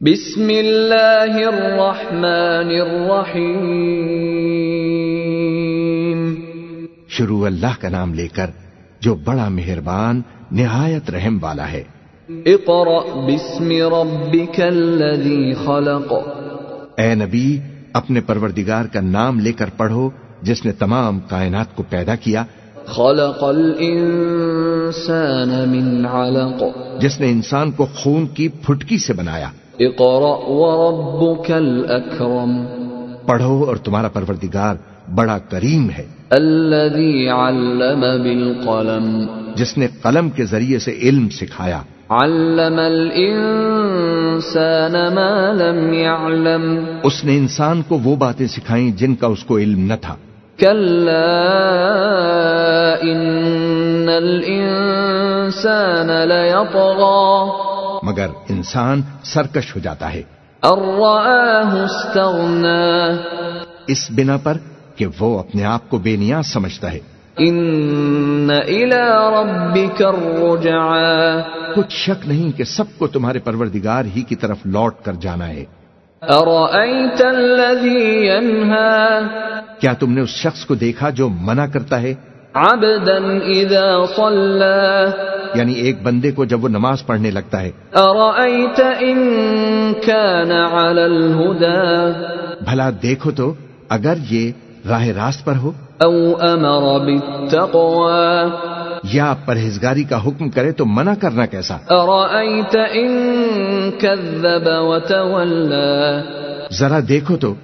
بسم اللہ الرحمن الرحیم شروع اللہ کا نام لے کر جو بڑا مہربان نہایت رحم والا ہے۔ اقرأ بسم ربک الذی خلق. اے نبی اپنے پروردگار کا نام لے کر پڑھو جس نے تمام کائنات کو پیدا کیا خلق الانسان من علق. جس نے انسان کو خون کی پھٹکی سے بنایا۔ اقرأ وربک الاکرم پڑھو اور تمہارا پروردگار بڑا کریم ہے۔ الذي علم بالقلم. جس نے قلم کے ذریعے سے علم سکھایا۔ علم الانسان ما لم يعلم. اس نے انسان کو وہ باتیں سکھائیں جن کا اس کو علم نہ تھا۔ ان الانسان ليطغى. مگر انسان سرکش ہو جاتا ہے۔ استغنى. اس بنا پر کہ وہ اپنے آپ کو بے نیاز سمجھتا ہے۔ ان الى ربك الرجعى. کچھ شک نہیں کہ سب کو تمہارے پروردگار ہی کی طرف لوٹ کر جانا ہے۔ ارأيت الذي ينهى. کیا تم نے اس شخص کو دیکھا جو منع کرتا ہے؟ عبدا اذا صلى یعنی ایک بندے کو جب وہ نماز پڑھنے لگتا ہے۔ ارأيت ان كان على الهدى؟ بھلا دیکھو تو اگر یہ راہ راست پر ہو۔ او امر بالتقوى؟ یا پرہیزگاری کا حکم کرے تو منع کرنا کیسا؟ ارأيت ان كذب وتولى؟ ذرا دیکھو تو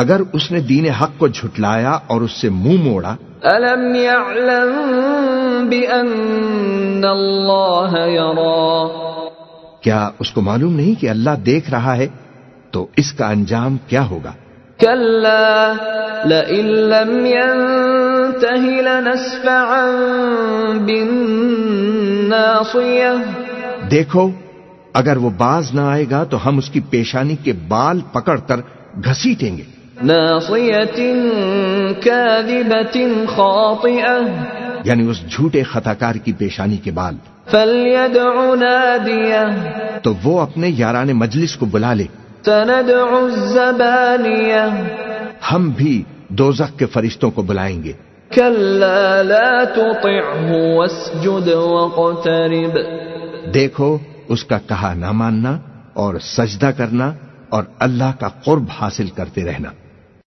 اگر اس نے دین حق کو جھٹلایا اور اس سے منہ موڑا الم يعلم بان الله يرى کیا اس کو معلوم نہیں کہ اللہ دیکھ رہا ہے؟ تو اس کا انجام کیا ہوگا؟ كلا لئن لم ينته لنسفعا بالناصية دیکھو اگر وہ باز نہ آئے گا تو ہم اس کی پیشانی کے بال پکڑ کر گھسیٹیں گے۔ خاطئة. یعنی اس جھوٹے خطاکار کی پیشانی کے بال۔ فليدع ناديه. تو وہ اپنے یاران مجلس کو بلا لے۔ سندع الزبانية ہم بھی دوزخ کے فرشتوں کو بلائیں گے۔ كلا لا تطعه واسجد واقترب. دیکھو اس کا کہا نہ ماننا اور سجدہ کرنا اور اللہ کا قرب حاصل کرتے رہنا۔